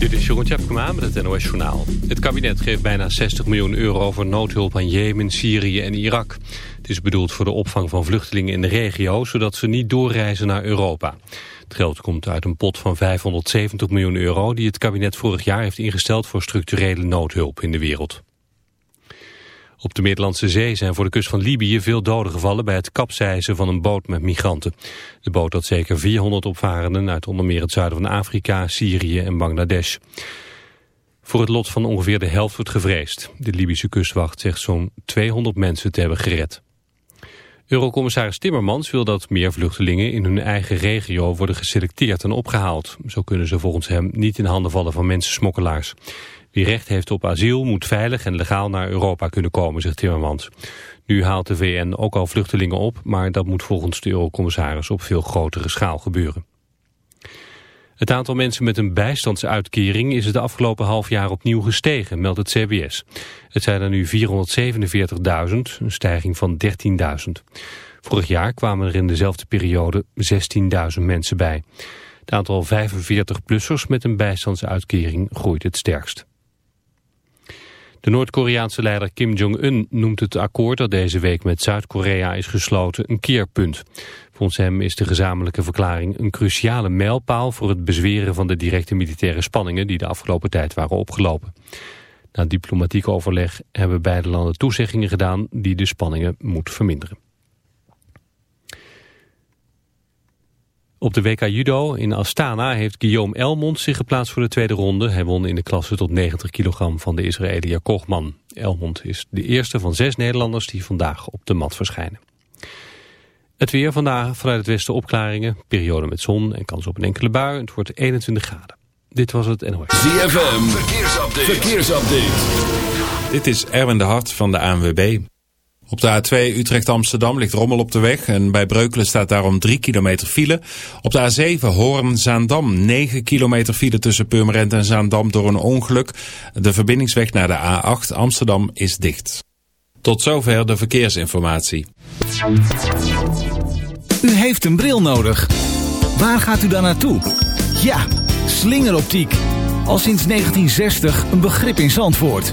Dit is Jeroen Tjepkema met het NOS Journaal. Het kabinet geeft bijna 60 miljoen euro voor noodhulp aan Jemen, Syrië en Irak. Het is bedoeld voor de opvang van vluchtelingen in de regio... zodat ze niet doorreizen naar Europa. Het geld komt uit een pot van 570 miljoen euro... die het kabinet vorig jaar heeft ingesteld voor structurele noodhulp in de wereld. Op de Middellandse Zee zijn voor de kust van Libië veel doden gevallen bij het kapseizen van een boot met migranten. De boot had zeker 400 opvarenden uit onder meer het zuiden van Afrika, Syrië en Bangladesh. Voor het lot van ongeveer de helft wordt gevreesd. De Libische kustwacht zegt zo'n 200 mensen te hebben gered. Eurocommissaris Timmermans wil dat meer vluchtelingen in hun eigen regio worden geselecteerd en opgehaald. Zo kunnen ze volgens hem niet in handen vallen van mensensmokkelaars. Wie recht heeft op asiel moet veilig en legaal naar Europa kunnen komen, zegt Timmermans. Nu haalt de VN ook al vluchtelingen op, maar dat moet volgens de eurocommissaris op veel grotere schaal gebeuren. Het aantal mensen met een bijstandsuitkering is het afgelopen half jaar opnieuw gestegen, meldt het CBS. Het zijn er nu 447.000, een stijging van 13.000. Vorig jaar kwamen er in dezelfde periode 16.000 mensen bij. Het aantal 45-plussers met een bijstandsuitkering groeit het sterkst. De Noord-Koreaanse leider Kim Jong-un noemt het akkoord dat deze week met Zuid-Korea is gesloten een keerpunt. Volgens hem is de gezamenlijke verklaring een cruciale mijlpaal voor het bezweren van de directe militaire spanningen die de afgelopen tijd waren opgelopen. Na diplomatiek overleg hebben beide landen toezeggingen gedaan die de spanningen moet verminderen. Op de WK Judo in Astana heeft Guillaume Elmond zich geplaatst voor de tweede ronde. Hij won in de klasse tot 90 kilogram van de Israëliër Kochman. Elmond is de eerste van zes Nederlanders die vandaag op de mat verschijnen. Het weer vandaag vanuit het westen opklaringen. Periode met zon en kans op een enkele bui. Het wordt 21 graden. Dit was het NOS. ZFM, verkeersupdate. verkeersupdate. Dit is Erwin de Hart van de ANWB. Op de A2 Utrecht-Amsterdam ligt rommel op de weg en bij Breukelen staat daarom 3 kilometer file. Op de A7 Hoorn-Zaandam 9 kilometer file tussen Purmerend en Zaandam door een ongeluk. De verbindingsweg naar de A8 Amsterdam is dicht. Tot zover de verkeersinformatie. U heeft een bril nodig. Waar gaat u dan naartoe? Ja, slingeroptiek. Al sinds 1960 een begrip in Zandvoort.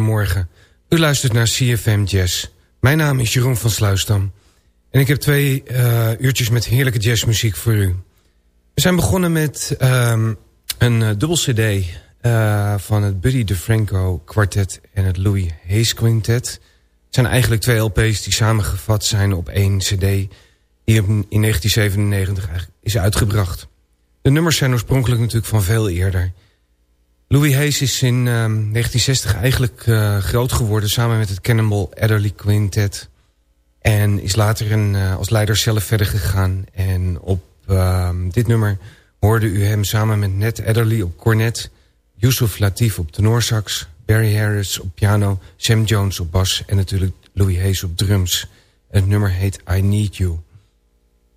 Morgen. U luistert naar CFM Jazz. Mijn naam is Jeroen van Sluisdam. En ik heb twee uh, uurtjes met heerlijke jazzmuziek voor u. We zijn begonnen met um, een uh, dubbel cd uh, van het Buddy DeFranco kwartet en het Louis Hayes Quintet. Het zijn eigenlijk twee LP's die samengevat zijn op één cd... die in 1997 eigenlijk is uitgebracht. De nummers zijn oorspronkelijk natuurlijk van veel eerder... Louis Hayes is in uh, 1960 eigenlijk uh, groot geworden... samen met het Cannonball Adderley Quintet. En is later een, uh, als leider zelf verder gegaan. En op uh, dit nummer hoorde u hem samen met Ned Adderley op cornet... Yusuf Latif op tenorsax... Barry Harris op piano... Sam Jones op bas en natuurlijk Louis Hayes op drums. Het nummer heet I Need You.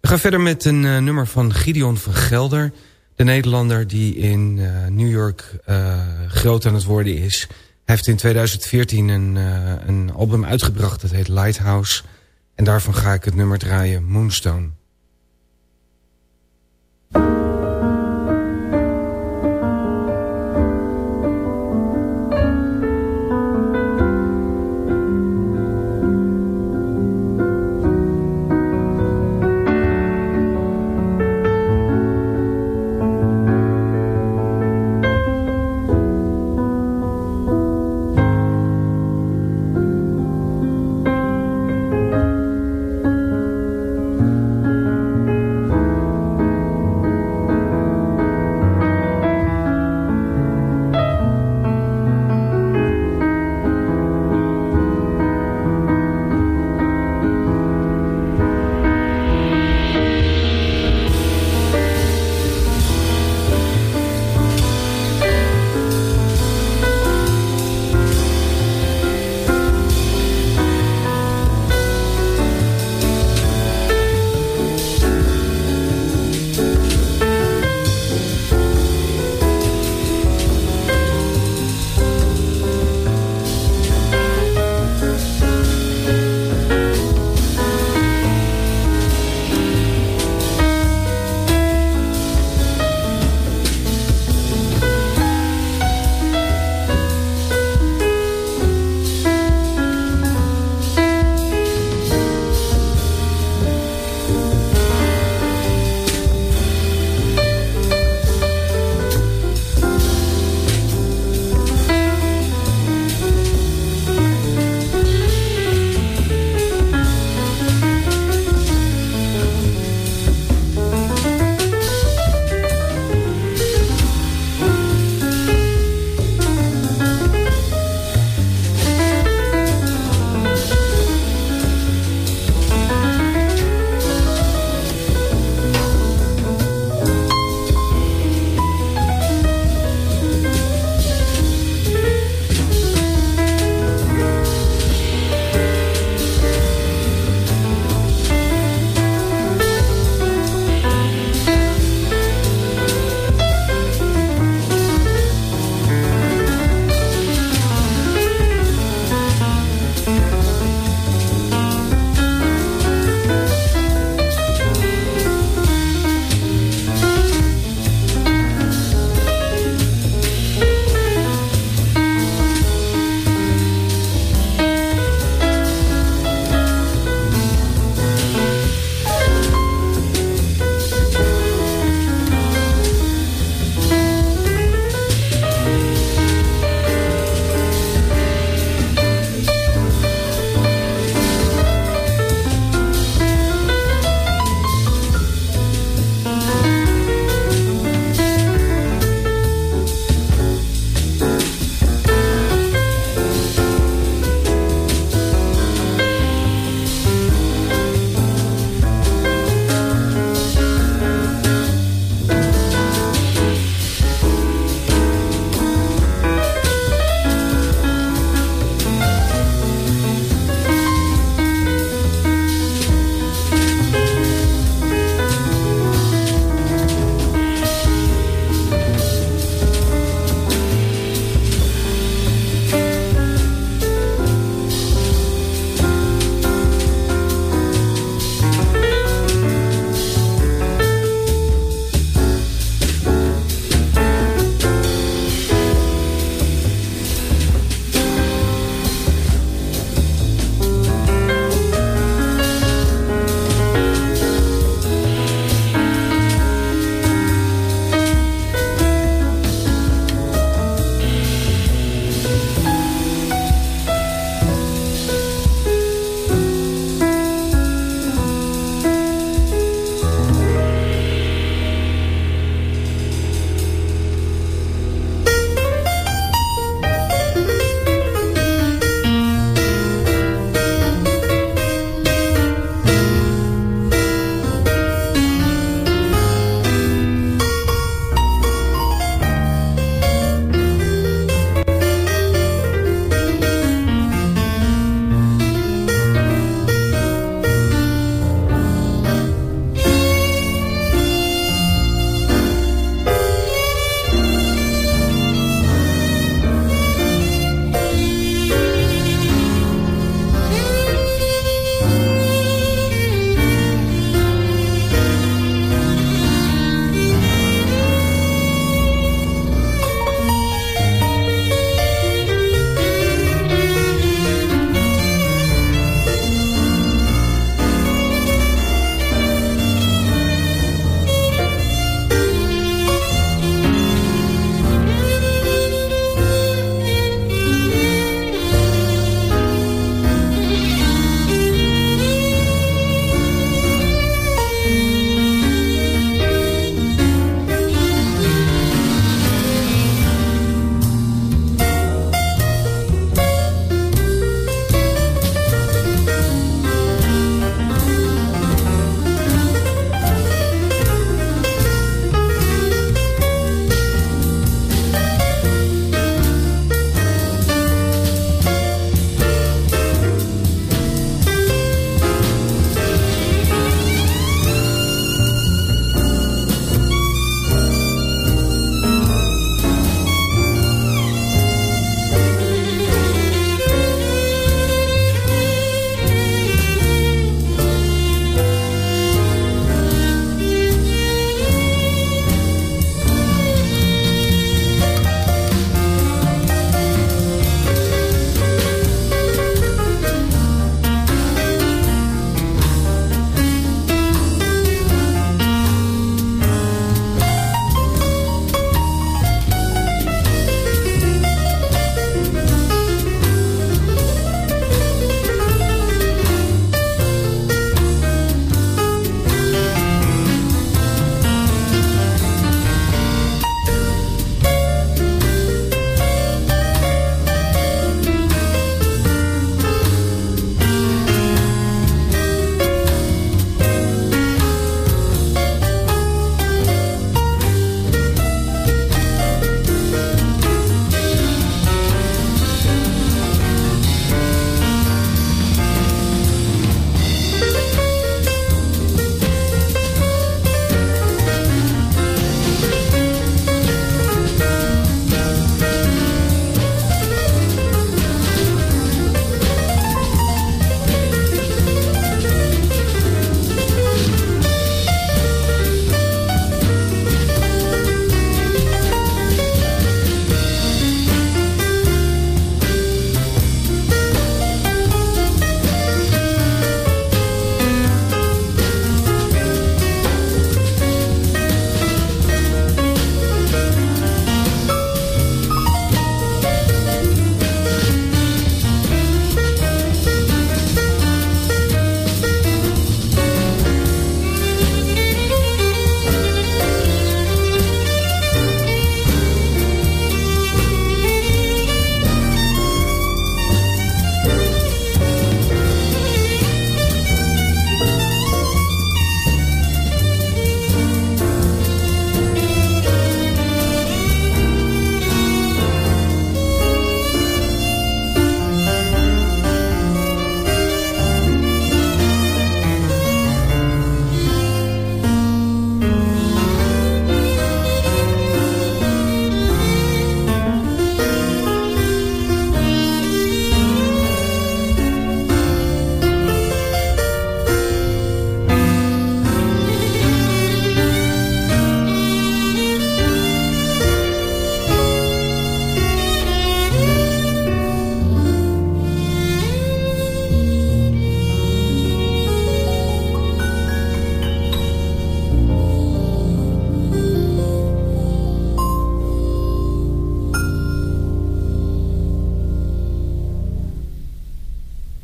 We gaan verder met een uh, nummer van Gideon van Gelder... De Nederlander die in uh, New York uh, groot aan het worden is. Heeft in 2014 een, uh, een album uitgebracht. Dat heet Lighthouse. En daarvan ga ik het nummer draaien. Moonstone.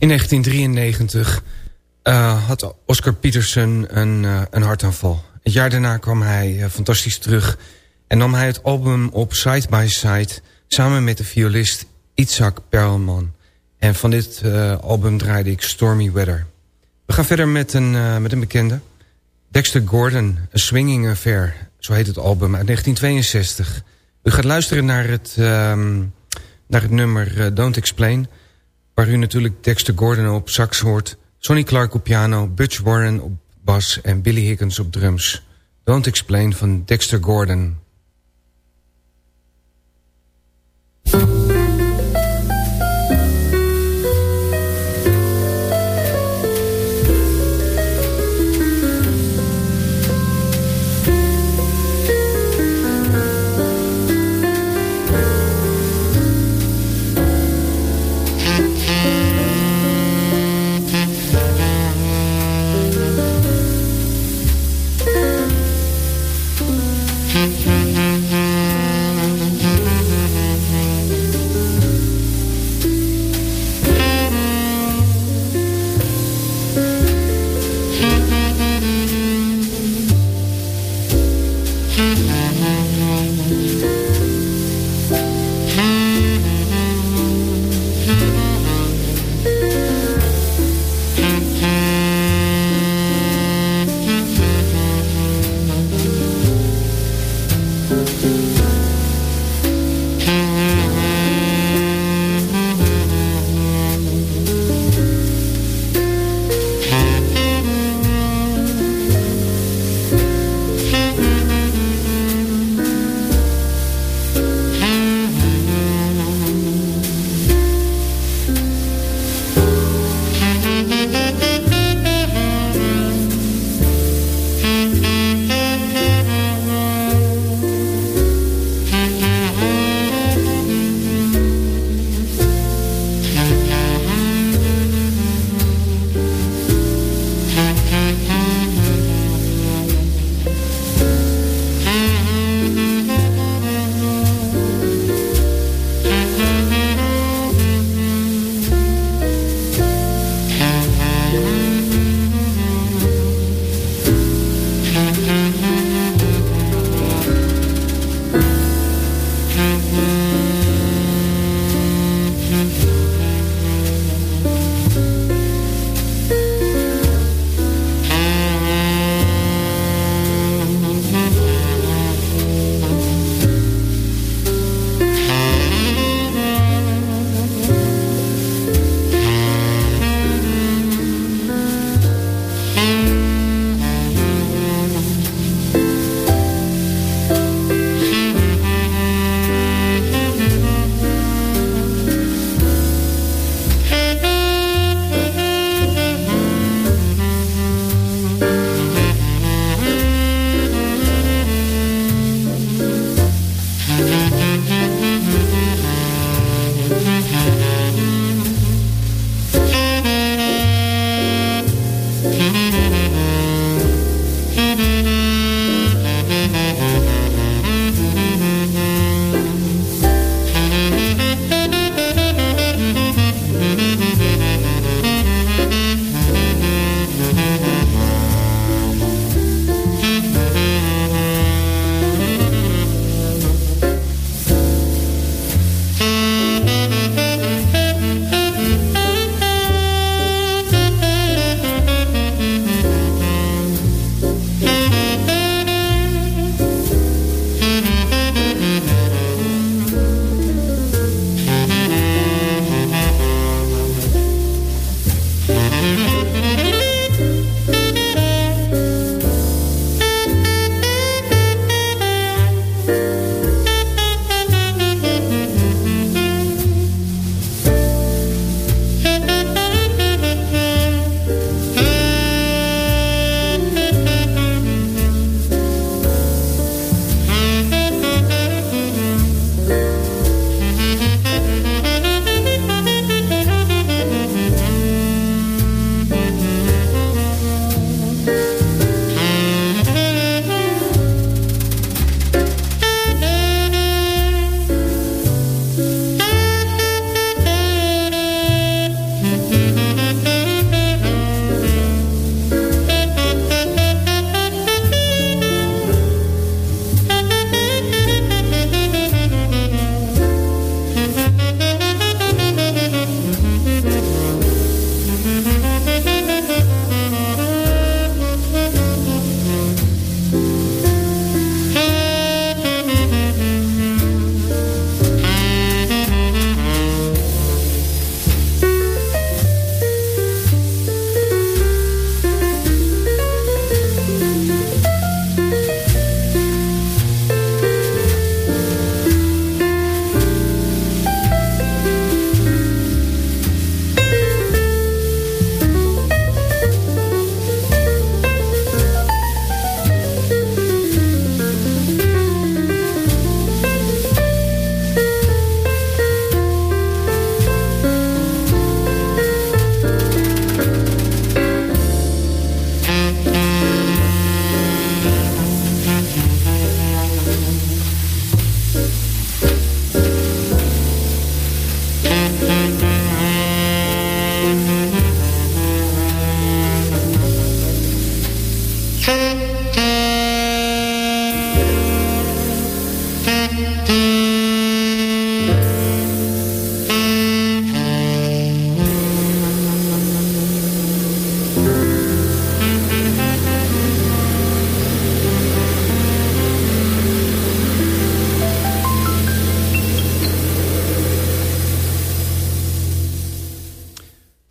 In 1993 uh, had Oscar Peterson een, uh, een hartaanval. Het jaar daarna kwam hij uh, fantastisch terug... en nam hij het album op Side by Side... samen met de violist Itzhak Perlman. En van dit album draaide ik Stormy Weather. We gaan verder met een, met een bekende. Dexter Gordon, A Swinging Affair. Zo heet het album uit 1962. U gaat luisteren naar het, um, naar het nummer Don't Explain... waar u natuurlijk Dexter Gordon op sax hoort... Sonny Clark op piano, Butch Warren op bas en Billy Higgins op drums. Don't Explain van Dexter Gordon.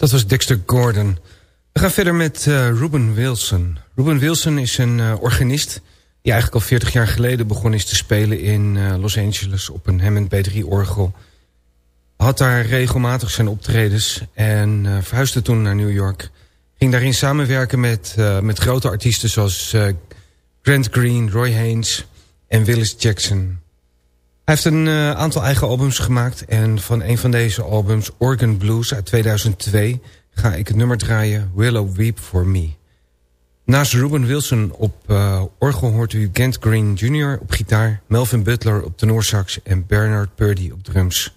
Dat was Dexter Gordon. We gaan verder met uh, Ruben Wilson. Ruben Wilson is een uh, organist die eigenlijk al 40 jaar geleden begon is te spelen in uh, Los Angeles op een Hammond B3-orgel. Had daar regelmatig zijn optredens en verhuisde toen naar New York. Ging daarin samenwerken met, met grote artiesten zoals Grant Green, Roy Haynes en Willis Jackson. Hij heeft een aantal eigen albums gemaakt en van een van deze albums, Organ Blues uit 2002 ga ik het nummer draaien Willow Weep For Me. Naast Ruben Wilson op uh, orgel hoort u Kent Green Jr. op gitaar... Melvin Butler op tenorsax en Bernard Purdy op drums.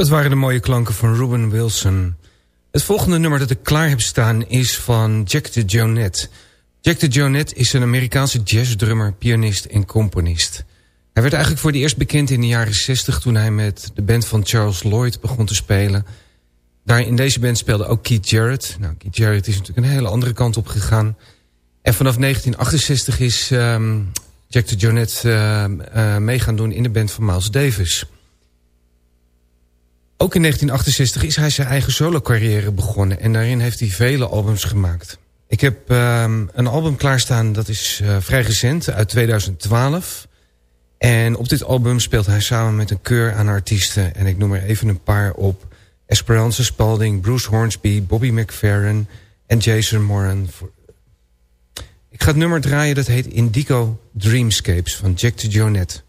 Dat waren de mooie klanken van Ruben Wilson. Het volgende nummer dat ik klaar heb staan is van Jack de Jonette. Jack de Jonette is een Amerikaanse jazzdrummer, pianist en componist. Hij werd eigenlijk voor het eerst bekend in de jaren 60 toen hij met de band van Charles Lloyd begon te spelen. Daar in deze band speelde ook Keith Jarrett. Nou, Keith Jarrett is natuurlijk een hele andere kant op gegaan. En vanaf 1968 is um, Jack de Jonette uh, uh, mee gaan doen in de band van Miles Davis. Ook in 1968 is hij zijn eigen solo-carrière begonnen. En daarin heeft hij vele albums gemaakt. Ik heb um, een album klaarstaan, dat is uh, vrij recent, uit 2012. En op dit album speelt hij samen met een keur aan artiesten. En ik noem er even een paar op. Esperanza Spalding, Bruce Hornsby, Bobby McFerrin en Jason Moran. Ik ga het nummer draaien, dat heet Indigo Dreamscapes van Jack de Jonette.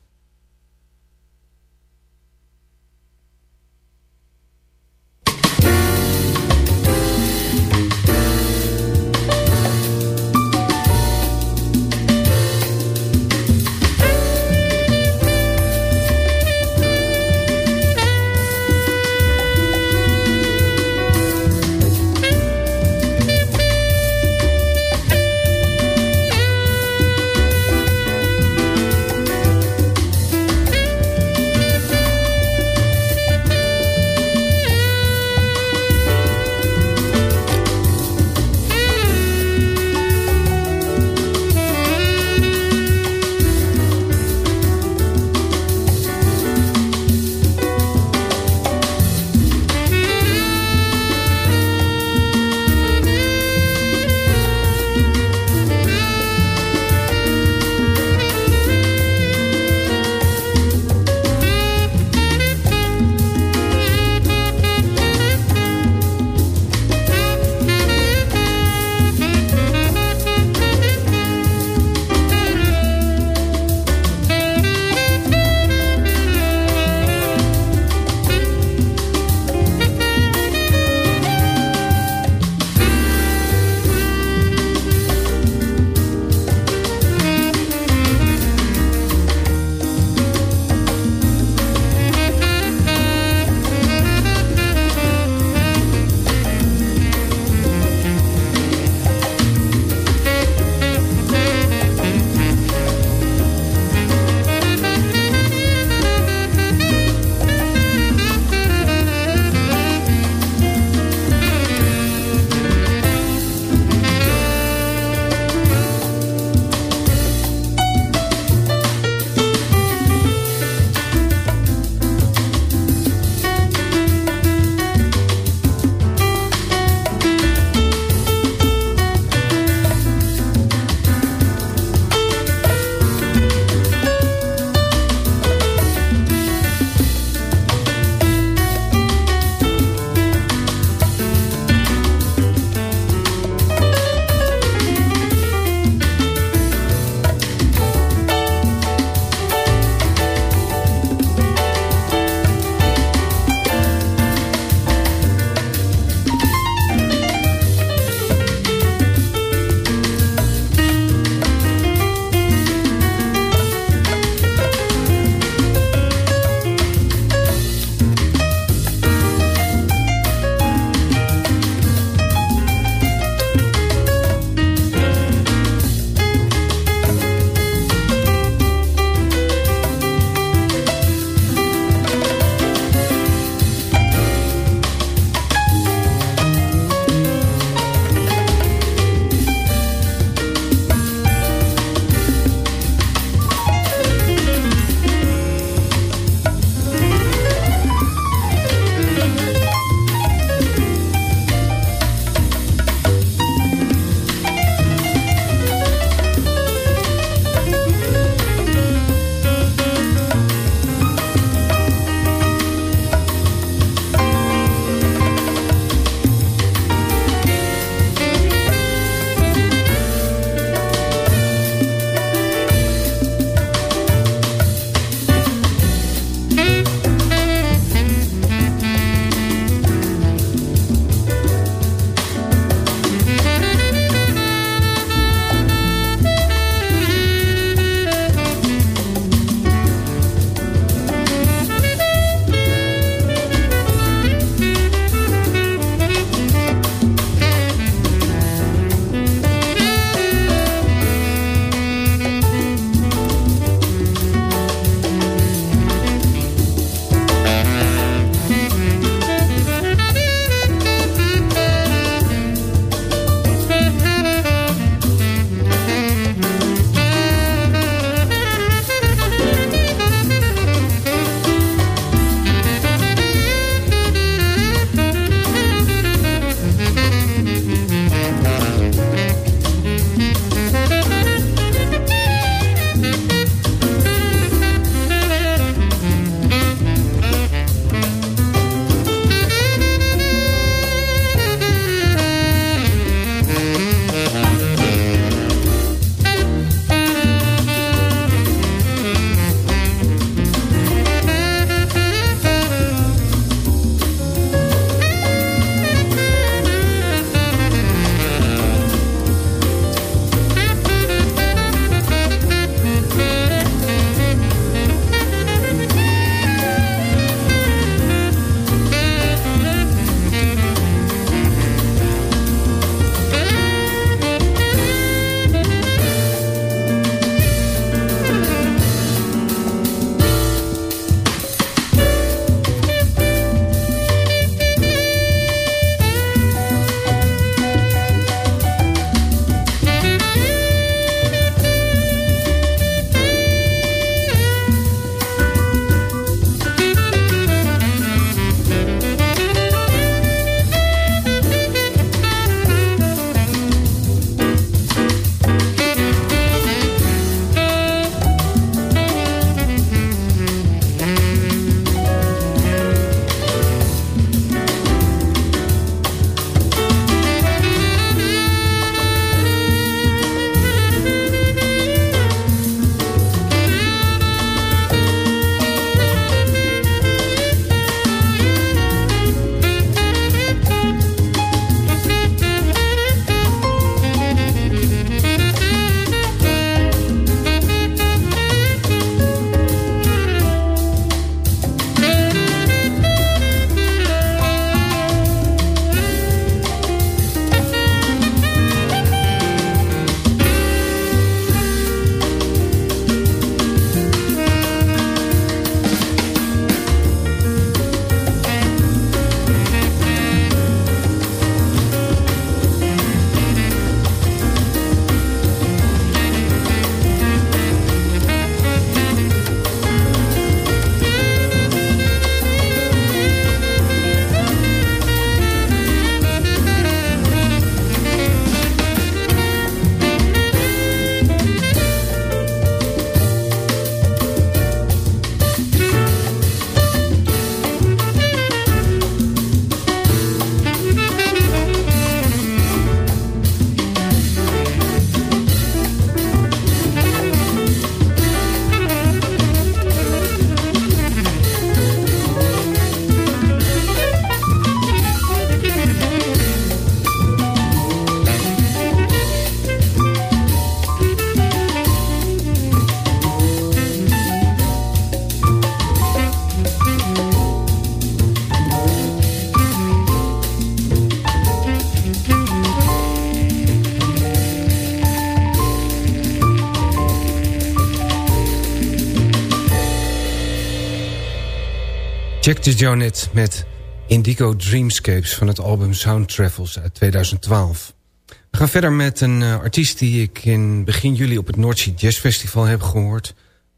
Jack de Jonet met Indigo Dreamscapes van het album Sound Travels uit 2012. We gaan verder met een uh, artiest die ik in begin juli op het Noordzee Jazz Festival heb gehoord.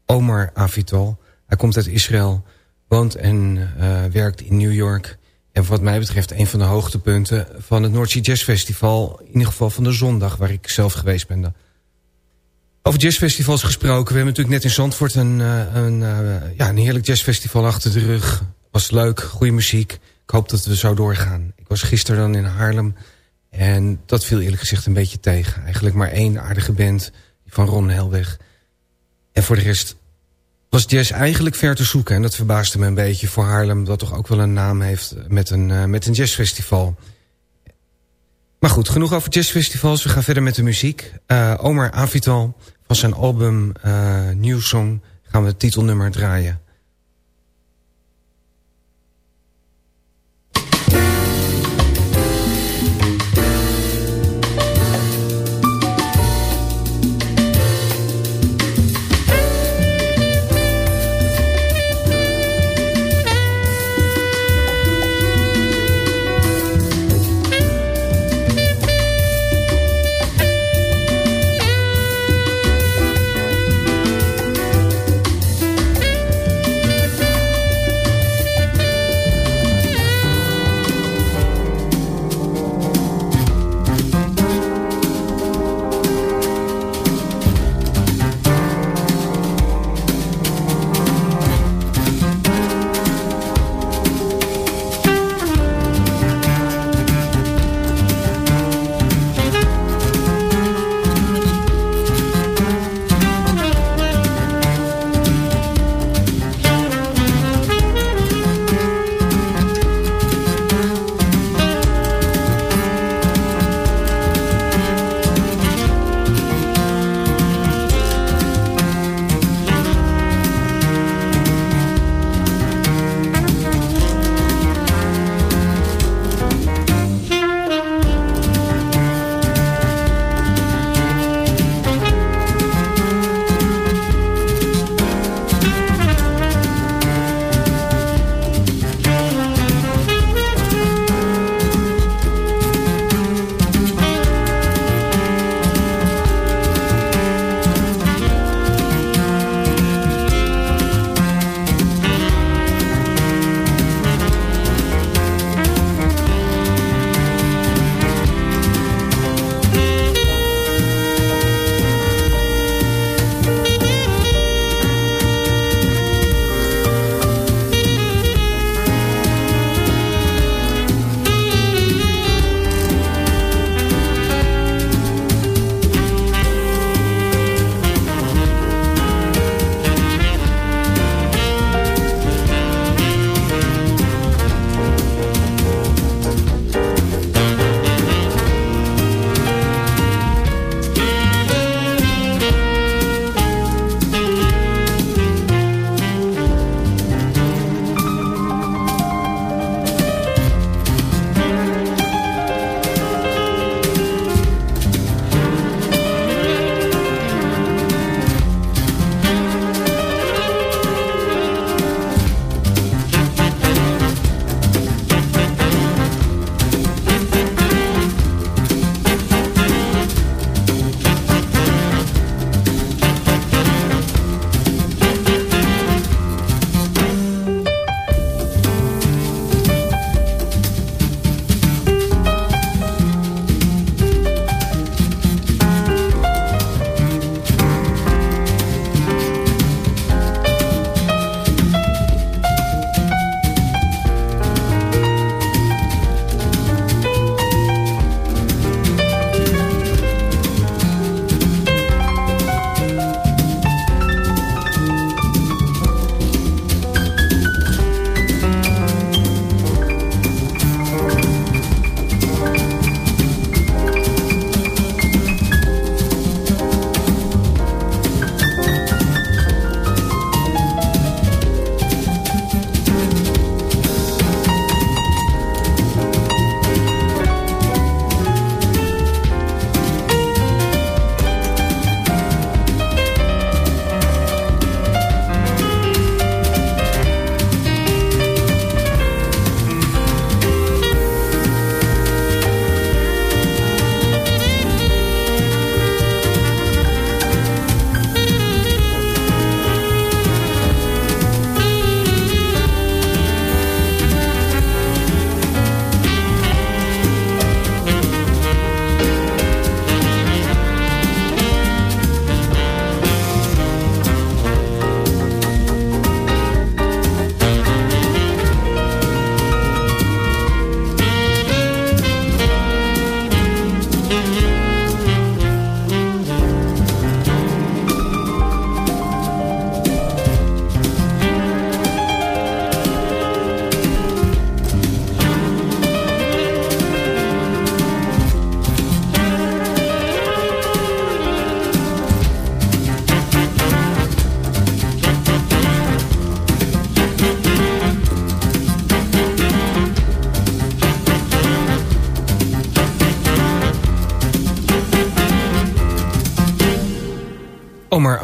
Omar Avital. Hij komt uit Israël, woont en uh, werkt in New York. En wat mij betreft een van de hoogtepunten van het Noordzee Jazz Festival. In ieder geval van de zondag waar ik zelf geweest ben. Over jazzfestivals gesproken. We hebben natuurlijk net in Zandvoort een, uh, een, ja, een heerlijk jazzfestival achter de rug. Was leuk, goede muziek. Ik hoop dat we zo doorgaan. Ik was gisteren dan in Haarlem. En dat viel eerlijk gezegd een beetje tegen. Eigenlijk maar één aardige band van Ron Helweg. En voor de rest was jazz eigenlijk ver te zoeken. En dat verbaasde me een beetje voor Haarlem... dat toch ook wel een naam heeft met een, uh, met een jazzfestival. Maar goed, genoeg over jazzfestivals. We gaan verder met de muziek. Uh, Omar Avital van zijn album uh, New Song gaan we het titelnummer draaien.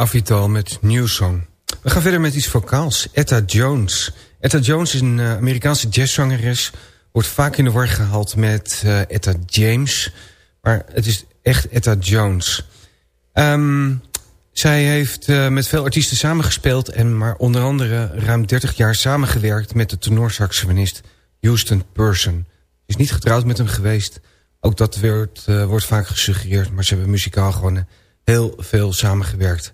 Avital met New Song. We gaan verder met iets vocaals. Etta Jones. Etta Jones is een uh, Amerikaanse jazzzangeres. Wordt vaak in de war gehaald met uh, Etta James. Maar het is echt Etta Jones. Um, zij heeft uh, met veel artiesten samengespeeld... en maar onder andere ruim 30 jaar samengewerkt... met de tenorsaxofonist Houston Person. Ze is niet getrouwd met hem geweest. Ook dat wordt, wordt vaak gesuggereerd. Maar ze hebben muzikaal gewoon heel veel samengewerkt.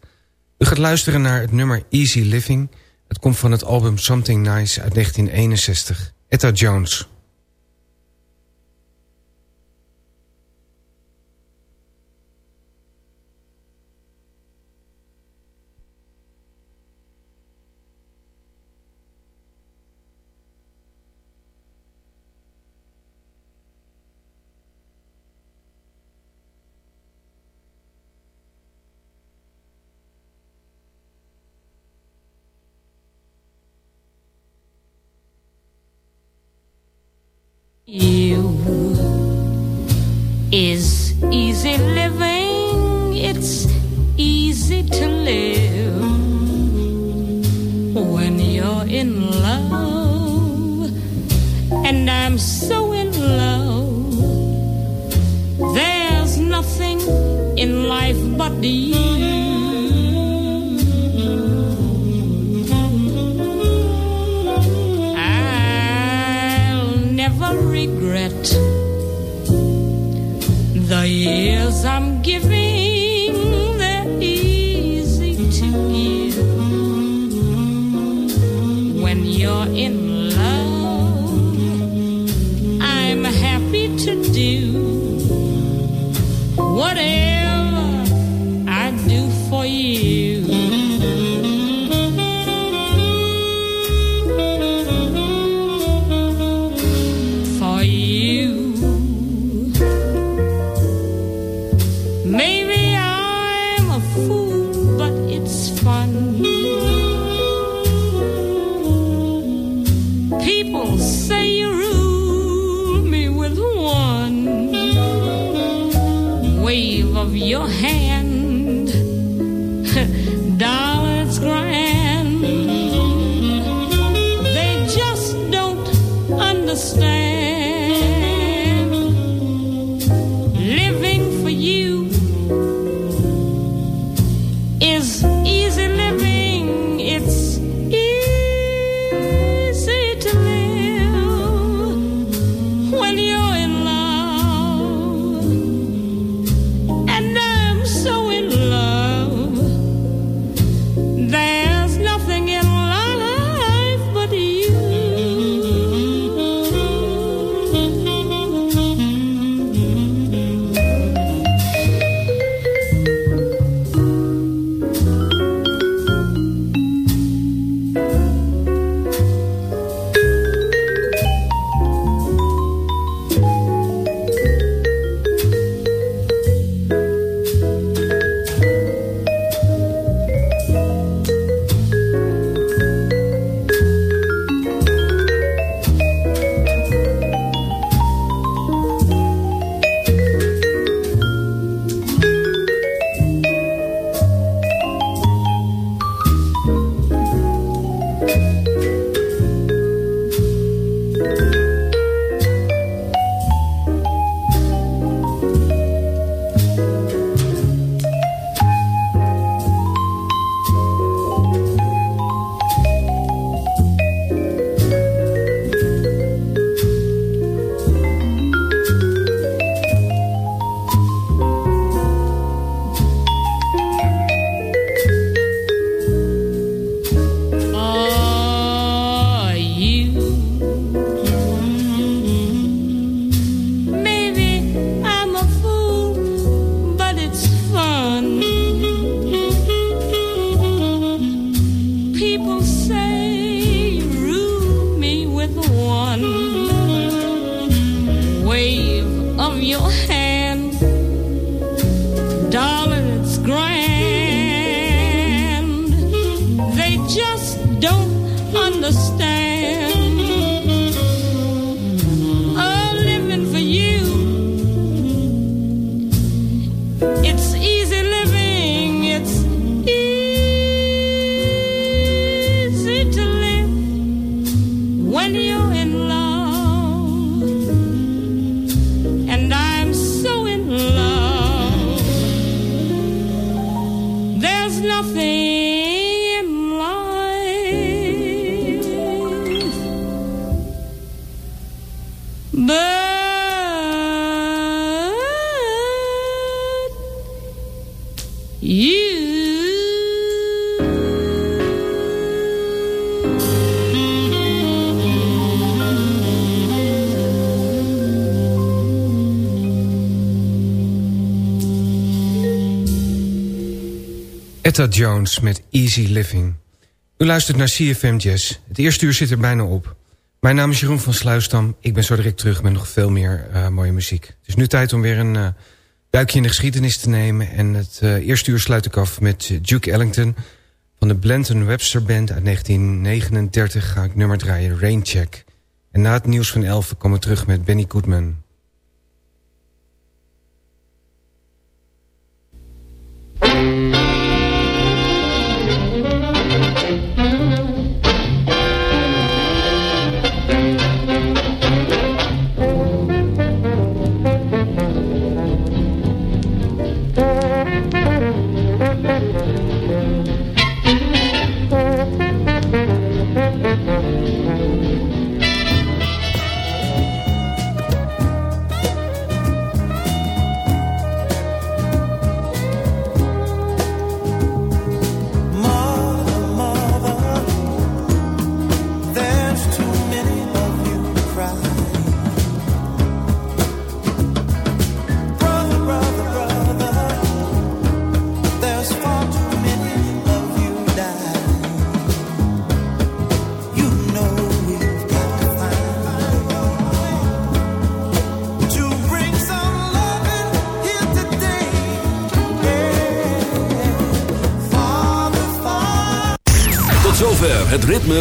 U gaat luisteren naar het nummer Easy Living. Het komt van het album Something Nice uit 1961. Etta Jones. Etta Jones met Easy Living. U luistert naar CFM Jazz. Het eerste uur zit er bijna op. Mijn naam is Jeroen van Sluisdam. Ik ben zo direct terug met nog veel meer uh, mooie muziek. Het is nu tijd om weer een uh, duikje in de geschiedenis te nemen. En het uh, eerste uur sluit ik af met Duke Ellington... van de Blanton Webster Band uit 1939 ga ik nummer draaien, Raincheck. En na het nieuws van 11 komen we terug met Benny Goodman.